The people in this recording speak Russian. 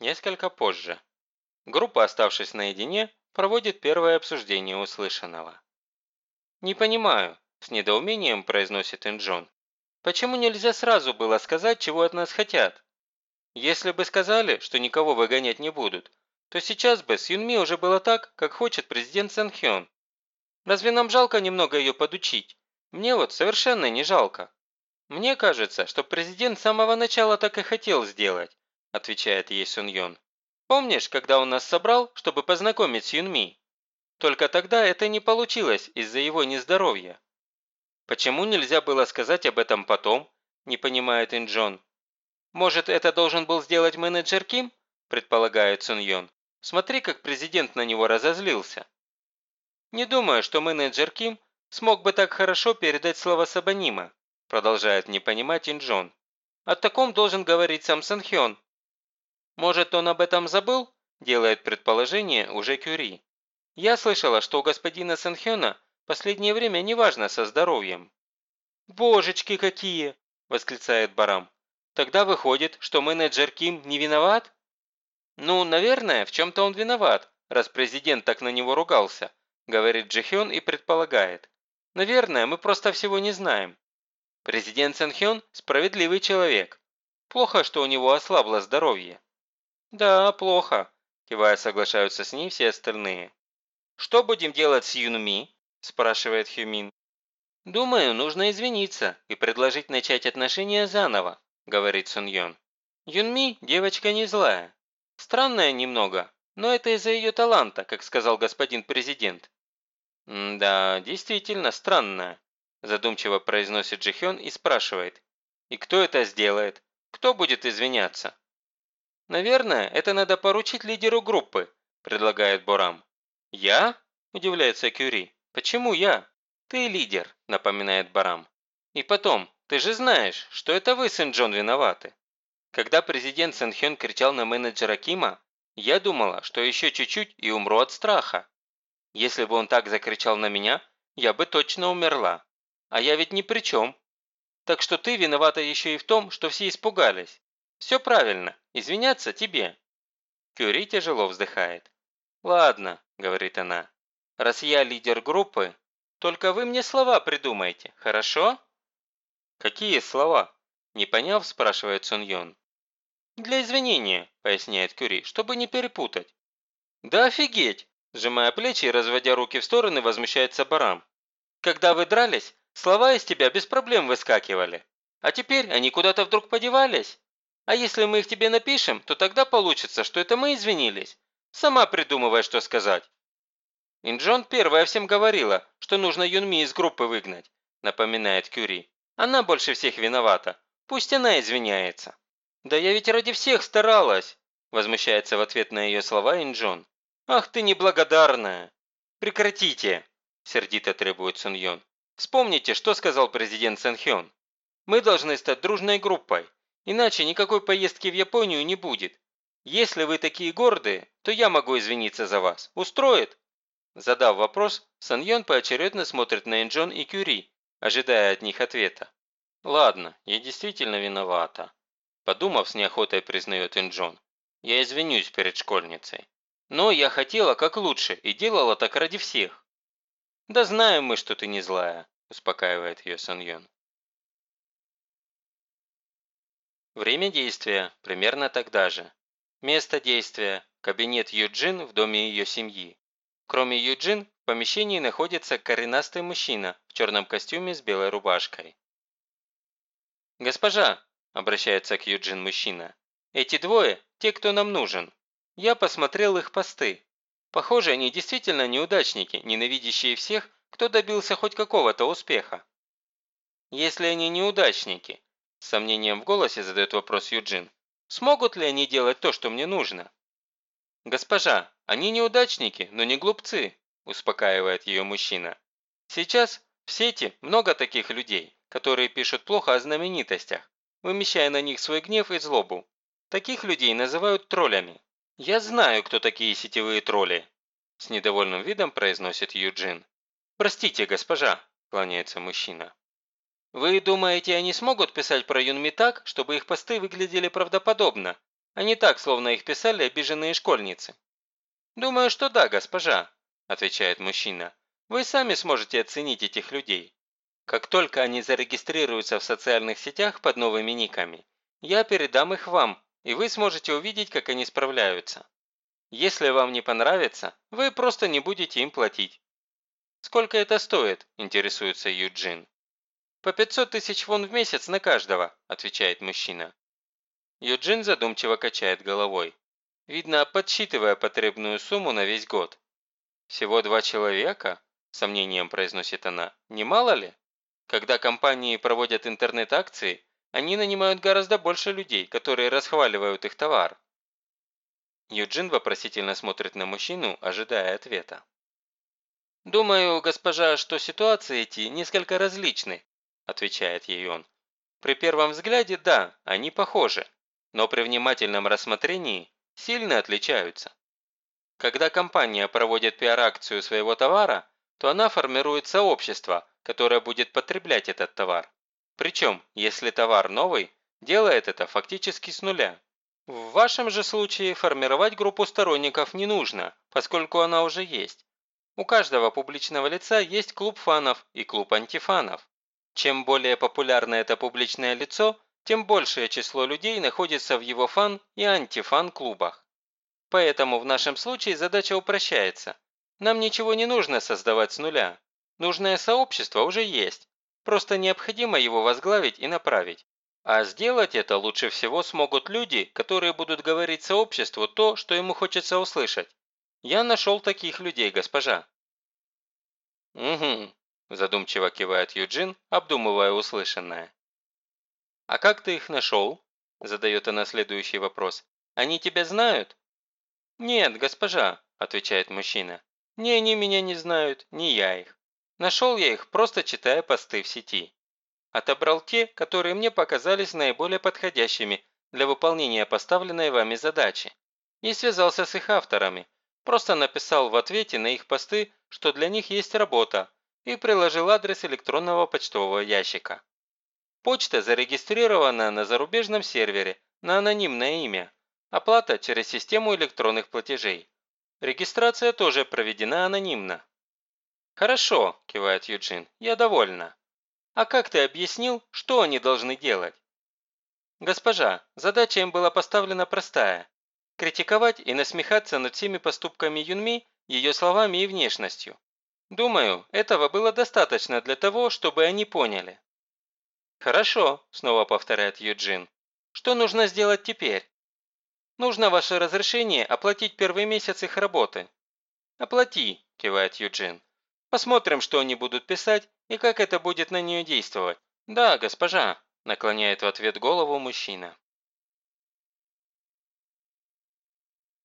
Несколько позже. Группа, оставшись наедине, проводит первое обсуждение услышанного. «Не понимаю», – с недоумением произносит Инджон. «Почему нельзя сразу было сказать, чего от нас хотят? Если бы сказали, что никого выгонять не будут, то сейчас бы с Юнми уже было так, как хочет президент Санхён. Разве нам жалко немного ее подучить? Мне вот совершенно не жалко. Мне кажется, что президент с самого начала так и хотел сделать, отвечает ей Сун Йон. Помнишь, когда он нас собрал, чтобы познакомить с Юнми? Только тогда это не получилось из-за его нездоровья. Почему нельзя было сказать об этом потом? Не понимает Инджон. Может, это должен был сделать менеджер Ким? Предполагает Сун Йон. Смотри, как президент на него разозлился. Не думаю, что менеджер Ким смог бы так хорошо передать слова Сабанима, продолжает не понимать Инджон. О таком должен говорить сам Санхён. Может, он об этом забыл? Делает предположение уже Кюри. Я слышала, что у господина Санхёна последнее время неважно со здоровьем. «Божечки какие!» – восклицает Барам. «Тогда выходит, что менеджер Ким не виноват?» «Ну, наверное, в чем-то он виноват, раз президент так на него ругался», говорит Джихён и предполагает. «Наверное, мы просто всего не знаем. Президент Сэнхён – справедливый человек. Плохо, что у него ослабло здоровье». «Да, плохо», – кивая соглашаются с ней все остальные. «Что будем делать с Юнми?» – спрашивает Хюмин. «Думаю, нужно извиниться и предложить начать отношения заново», – говорит Сун Йон. «Юнми – девочка не злая. Странная немного, но это из-за ее таланта, как сказал господин президент. «Да, действительно, странная», – задумчиво произносит Джихён и спрашивает. «И кто это сделает? Кто будет извиняться?» «Наверное, это надо поручить лидеру группы», – предлагает Борам. «Я?» – удивляется Кюри. «Почему я?» «Ты лидер», – напоминает Барам. «И потом, ты же знаешь, что это вы с Инджон виноваты». Когда президент Сэнхён кричал на менеджера Кима, я думала, что еще чуть-чуть и умру от страха. Если бы он так закричал на меня, я бы точно умерла. А я ведь ни при чем. Так что ты виновата еще и в том, что все испугались. Все правильно, извиняться тебе». Кюри тяжело вздыхает. «Ладно», – говорит она, – «раз я лидер группы, только вы мне слова придумайте, хорошо?» «Какие слова?» Не поняв, спрашивает Сун Йон. «Для извинения», – поясняет Кюри, – «чтобы не перепутать». «Да офигеть!» – сжимая плечи и разводя руки в стороны, возмущается Барам. «Когда вы дрались, слова из тебя без проблем выскакивали. А теперь они куда-то вдруг подевались. А если мы их тебе напишем, то тогда получится, что это мы извинились. Сама придумывай, что сказать». Инджон первая всем говорила, что нужно Юнми из группы выгнать, напоминает Кюри. Она больше всех виновата. Пусть она извиняется». «Да я ведь ради всех старалась!» Возмущается в ответ на ее слова Инджон. «Ах ты неблагодарная!» «Прекратите!» Сердито требует Сун Йон. «Вспомните, что сказал президент Сэн Хён. Мы должны стать дружной группой, иначе никакой поездки в Японию не будет. Если вы такие гордые, то я могу извиниться за вас. Устроит?» Задав вопрос, Сан Йон поочередно смотрит на Инджон и Кюри, ожидая от них ответа. «Ладно, я действительно виновата», – подумав, с неохотой признает Инджон. «Я извинюсь перед школьницей. Но я хотела как лучше и делала так ради всех». «Да знаем мы, что ты не злая», – успокаивает ее Саньон. Время действия примерно тогда же. Место действия – кабинет Юджин в доме ее семьи. Кроме Юджин, в помещении находится коренастый мужчина в черном костюме с белой рубашкой. «Госпожа!» – обращается к Юджин мужчина. «Эти двое – те, кто нам нужен. Я посмотрел их посты. Похоже, они действительно неудачники, ненавидящие всех, кто добился хоть какого-то успеха». «Если они неудачники», – с сомнением в голосе задает вопрос Юджин, «смогут ли они делать то, что мне нужно?» «Госпожа, они неудачники, но не глупцы», – успокаивает ее мужчина. «Сейчас в сети много таких людей которые пишут плохо о знаменитостях, вымещая на них свой гнев и злобу. Таких людей называют троллями. Я знаю, кто такие сетевые тролли, с недовольным видом произносит Юджин. Простите, госпожа, кланяется мужчина. Вы думаете, они смогут писать про Юнми так, чтобы их посты выглядели правдоподобно, а не так, словно их писали обиженные школьницы. «Думаю, что да, госпожа», – отвечает мужчина. «Вы сами сможете оценить этих людей. Как только они зарегистрируются в социальных сетях под новыми никами, я передам их вам, и вы сможете увидеть, как они справляются. Если вам не понравится, вы просто не будете им платить. «Сколько это стоит?» – интересуется Юджин. «По 500 тысяч вон в месяц на каждого», – отвечает мужчина. Юджин задумчиво качает головой. Видно, подсчитывая потребную сумму на весь год. «Всего два человека?» – сомнением произносит она. «Немало ли?» Когда компании проводят интернет-акции, они нанимают гораздо больше людей, которые расхваливают их товар. Юджин вопросительно смотрит на мужчину, ожидая ответа. «Думаю, госпожа, что ситуации эти несколько различны», отвечает ей он. «При первом взгляде, да, они похожи, но при внимательном рассмотрении сильно отличаются. Когда компания проводит пиар-акцию своего товара, то она формирует сообщество, которое будет потреблять этот товар. Причем, если товар новый, делает это фактически с нуля. В вашем же случае формировать группу сторонников не нужно, поскольку она уже есть. У каждого публичного лица есть клуб фанов и клуб антифанов. Чем более популярно это публичное лицо, тем большее число людей находится в его фан- и антифан-клубах. Поэтому в нашем случае задача упрощается. Нам ничего не нужно создавать с нуля. Нужное сообщество уже есть. Просто необходимо его возглавить и направить. А сделать это лучше всего смогут люди, которые будут говорить сообществу то, что ему хочется услышать. Я нашел таких людей, госпожа. Угу, задумчиво кивает Юджин, обдумывая услышанное. А как ты их нашел? Задает она следующий вопрос. Они тебя знают? Нет, госпожа, отвечает мужчина. Ни они меня не знают, ни я их. Нашел я их, просто читая посты в сети. Отобрал те, которые мне показались наиболее подходящими для выполнения поставленной вами задачи. И связался с их авторами. Просто написал в ответе на их посты, что для них есть работа, и приложил адрес электронного почтового ящика. Почта зарегистрирована на зарубежном сервере на анонимное имя. Оплата через систему электронных платежей. Регистрация тоже проведена анонимно. «Хорошо», – кивает Юджин, – «я довольна. А как ты объяснил, что они должны делать?» «Госпожа, задача им была поставлена простая – критиковать и насмехаться над всеми поступками Юнми, ее словами и внешностью. Думаю, этого было достаточно для того, чтобы они поняли». «Хорошо», – снова повторяет Юджин. «Что нужно сделать теперь?» «Нужно ваше разрешение оплатить первый месяц их работы». «Оплати», – кивает Юджин. Посмотрим, что они будут писать и как это будет на нее действовать. Да, госпожа, наклоняет в ответ голову мужчина.